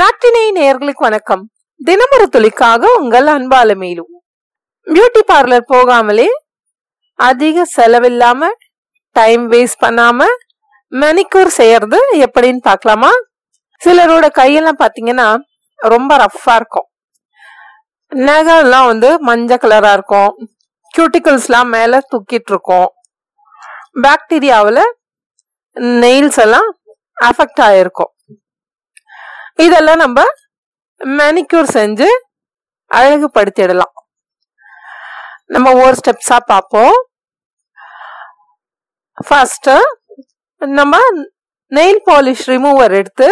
நாட்டினை நேர்களுக்கு வணக்கம். தினமொரு துளிக்காக உங்கள் அன்பால மேலும் பியூட்டி பார்லர் போகாமலே அதிக செலவில்லாம டைம் வேஸ்ட் பண்ணாம மெனிக்கூர் செய்யறது எப்படின்னு பார்க்கலாமா? சிலரோட கையெல்லாம் பாத்தீங்கன்னா ரொம்ப ரஃப்பா இருக்கும். நகைலாம் வந்து மஞ்சள் கலரா இருக்கும். கியூட்டிகல்ஸ்லாம் மேல தூக்கிட்டு இருக்கும். பாக்டீரியாவில் நெயில்ஸ் எல்லாம் அஃபெக்ட் ஆயிருக்கும். இதெல்லாம் நம்ம மேனிக்யூர் செஞ்சு அழகுபடுத்திடலாம். நம்ம ஒவ்வொரு ஸ்டெப்ஸாக பார்ப்போம். ஃபஸ்ட்டு நம்ம நெயில் பாலிஷ் ரிமூவர் எடுத்து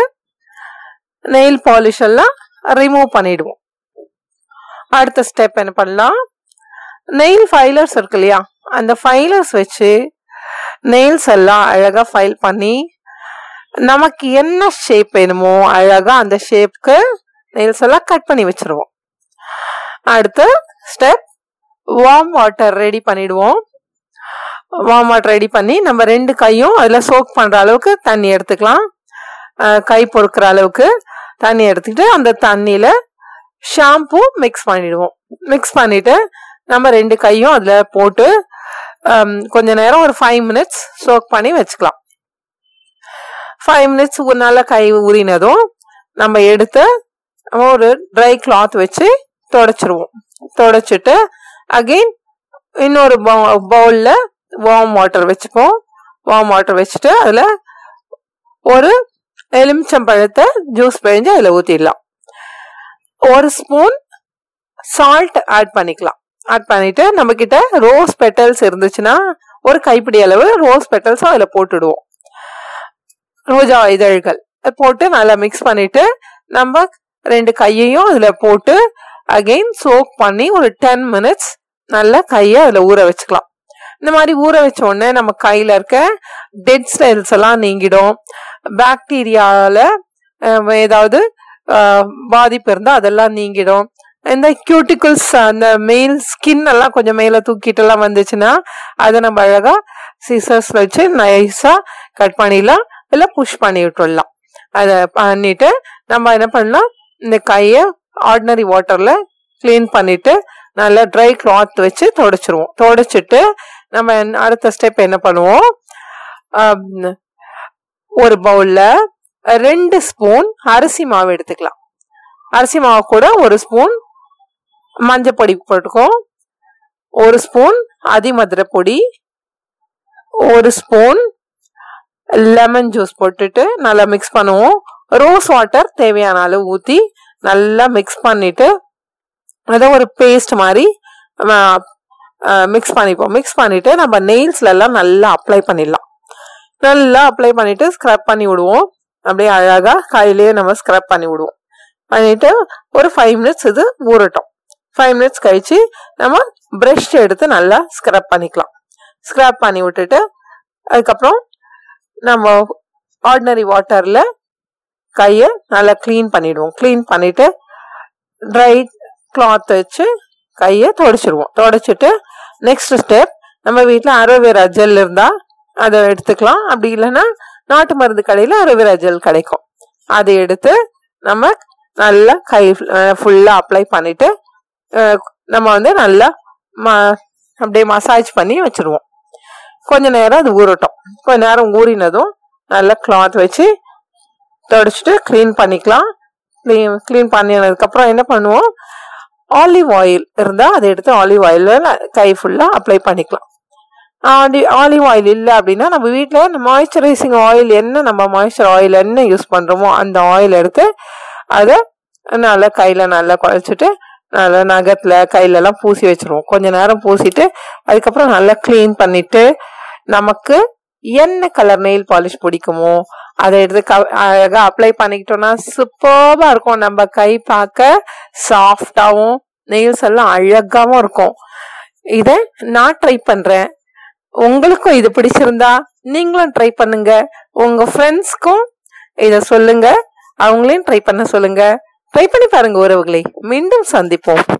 நெயில் பாலிஷ் எல்லாம் ரிமூவ் பண்ணிடுவோம். அடுத்த ஸ்டெப் என்ன பண்ணலாம்? நெயில் ஃபைலர்ஸ் இருக்கு இல்லையா? அந்த ஃபைலர்ஸ் வச்சு நெயில்ஸ் எல்லாம் அழகாக ஃபைல் பண்ணி நமக்கு என்ன ஷேப் வேணுமோ அழகா அந்த ஷேப்க்கு நெயில்ஸ் எல்லாம் கட் பண்ணி வச்சிருவோம். அடுத்து ஸ்டெப் வார்ம் வாட்டர் ரெடி பண்ணிடுவோம். வார்ம் வாட்டர் ரெடி பண்ணி நம்ம ரெண்டு கையும் அதில் சோக் பண்ணுற அளவுக்கு தண்ணி எடுத்துக்கலாம். கை பொறுக்கிற அளவுக்கு தண்ணி எடுத்துக்கிட்டு அந்த தண்ணியில் ஷாம்பு மிக்ஸ் பண்ணிடுவோம். மிக்ஸ் பண்ணிட்டு நம்ம ரெண்டு கையும் அதில் போட்டு கொஞ்ச நேரம் ஒரு ஃபைவ் மினிட்ஸ் சோக் பண்ணி வச்சுக்கலாம். ஃபைவ் மினிட்ஸ் நல்லா கை ஊறினதும் நம்ம எடுத்து ஒரு ட்ரை கிளாத் வச்சு தொடச்சிருவோம். தொடச்சிட்டு அகெயின் இன்னொரு பவுலில் வார்ம் வாட்டர் வச்சுப்போம். வார்ம் வாட்டர் வச்சுட்டு அதில் ஒரு எலுமிச்சம்பழத்தை ஜூஸ் பிழிஞ்சு அதில் ஊற்றிடலாம் ஒரு ஸ்பூன் சால்ட் ஆட் பண்ணிக்கலாம். ஆட் பண்ணிவிட்டு நம்மக்கிட்ட ரோஸ் பெட்டல்ஸ் இருந்துச்சுன்னா ஒரு கைப்பிடி அளவு ரோஸ் பெட்டல்ஸும் அதில் போட்டுடுவோம். ரோஜா இதழ்கள் போட்டு நல்லா மிக்ஸ் பண்ணிட்டு நம்ம ரெண்டு கையையும் அதில் போட்டு அகைன் சோக் பண்ணி ஒரு டென் மினிட்ஸ் நல்லா கையை அதில் ஊற வச்சுக்கலாம். இந்த மாதிரி ஊற வச்ச உடனே நம்ம கையில் இருக்க டெட் ஸ்டைல்ஸ் எல்லாம் நீங்கிடும். பாக்டீரியாவில் ஏதாவது பாதிப்பு இருந்தால் அதெல்லாம் நீங்கிடும். இந்த கியூட்டிகல்ஸ் அந்த மெயில் ஸ்கின் எல்லாம் கொஞ்சம் மேலே தூக்கிட்டு எல்லாம் வந்துச்சுன்னா அதை நம்ம அழகாக சிசர்ஸ்ல வச்சு நைஸாக கட் பண்ணிடலாம். இல்லை புஷ் பண்ணி விட்டுடலாம் அதை பண்ணிட்டு நம்ம என்ன பண்ணலாம்? இந்த கையை ஆர்டினரி வாட்டரில் க்ளீன் பண்ணிட்டு நல்லா ட்ரை கிளாத் வச்சு தொடச்சிருவோம். தொடச்சிட்டு நம்ம அடுத்த ஸ்டெப் என்ன பண்ணுவோம்? ஒரு பவுலில் ரெண்டு ஸ்பூன் அரிசி மாவு எடுத்துக்கலாம். அரிசி மாவு கூட ஒரு ஸ்பூன் மஞ்சள் பொடி போட்டுக்கோம். ஒரு ஸ்பூன் அதிமதுரை பொடி. ஒரு ஸ்பூன் லெமன் ஜூஸ் போட்டுட்டு நல்லா மிக்ஸ் பண்ணுவோம். ரோஸ் வாட்டர் தேவையான அளவு ஊற்றி நல்லா மிக்ஸ் பண்ணிவிட்டு அதை ஒரு பேஸ்ட் மாதிரி மிக்ஸ் பண்ணிப்போம். மிக்ஸ் பண்ணிவிட்டு நம்ம நெயில்ஸ்ல நல்லா அப்ளை பண்ணிடலாம். நல்லா அப்ளை பண்ணிவிட்டு ஸ்க்ரப் பண்ணி விடுவோம். அப்படியே அழகாக கையிலேயே நம்ம ஸ்க்ரப் பண்ணி விடுவோம். பண்ணிவிட்டு ஒரு ஃபைவ் மினிட்ஸ் இது ஊறட்டும். ஃபைவ் மினிட்ஸ் கழித்து நம்ம ப்ரெஷ் எடுத்து நல்லா ஸ்க்ரப் பண்ணிக்கலாம். ஸ்க்ரப் பண்ணி விட்டுட்டு அதுக்கப்புறம் நம்ம ஆர்டினரி வாட்டரில் கையை நல்லா க்ளீன் பண்ணிவிடுவோம் க்ளீன் பண்ணிவிட்டு ட்ரை கிளாத் வச்சு கையை தொடச்சிடுவோம் தொடச்சிட்டு நெக்ஸ்ட் ஸ்டெப் நம்ம வீட்டில் அரோவேரா ஜெல் இருந்தால் அதை எடுத்துக்கலாம். அப்படி இல்லைன்னா நாட்டு மருந்து கடையில் அரோவேரா ஜெல் கிடைக்கும். அதை எடுத்து நம்ம நல்லா கை ஃபுல்லாக அப்ளை பண்ணிவிட்டு நம்ம வந்து நல்லா ம- அப்படியே மசாஜ் பண்ணி வச்சுருவோம். கொஞ்ச நேரம் அது ஊறட்டும். கொஞ்ச நேரம் ஊறினதும் நல்லா கிளாத் வச்சு தொடச்சிட்டு க்ளீன் பண்ணிக்கலாம். க்ளீன் க்ளீன் பண்ணினதுக்கப்புறம் என்ன பண்ணுவோம்? ஆலிவ் ஆயில் இருந்தால் அதை எடுத்து ஆலிவ் ஆயிலில் கை ஃபுல்லாக அப்ளை பண்ணிக்கலாம். ஆலி ஆலிவ் ஆயில் இல்லை அப்படின்னா நம்ம வீட்டில் மாய்ஸ்சரைசிங் ஆயில் என்ன நம்ம மாய்ஸ்சர் ஆயில் என்ன யூஸ் பண்ணுறோமோ அந்த ஆயில் எடுத்து அதை நல்லா கையில் நல்லா குழச்சிட்டு நல்லா நகத்தில் கையிலலாம் பூசி வச்சுருவோம். கொஞ்ச நேரம் பூசிட்டு அதுக்கப்புறம் நல்லா க்ளீன் பண்ணிவிட்டு நமக்கு என்ன கலர் நெயில் பாலிஷ் பிடிக்குமோ அதை எடுத்து க அழகாக அப்ளை பண்ணிக்கிட்டோம்னா சூப்பராக இருக்கும். நம்ம கை பார்க்க சாஃப்டாகவும் நெயில்ஸ் எல்லாம் அழகாவும் இருக்கும். இதை நான் ட்ரை பண்றேன். உங்களுக்கும் இது பிடிச்சிருந்தா நீங்களும் ட்ரை பண்ணுங்க. உங்க ஃப்ரெண்ட்ஸ்க்கும் இதை சொல்லுங்க. அவங்களையும் ட்ரை பண்ண சொல்லுங்க. ட்ரை பண்ணி பாருங்க உறவுகளை. மீண்டும் சந்திப்போம்.